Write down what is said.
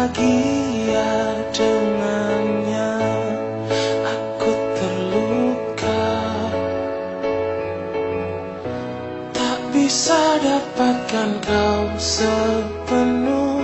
bahagia dengannya. Aku terluka. Tak bisa dapatkan kau sepenuh